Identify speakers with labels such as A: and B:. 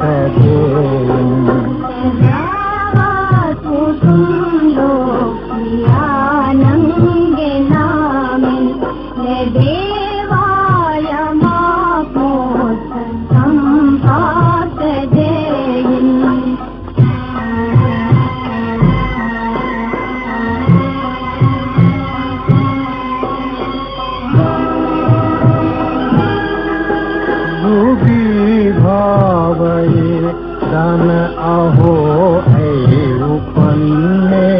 A: ಕಥೆ फे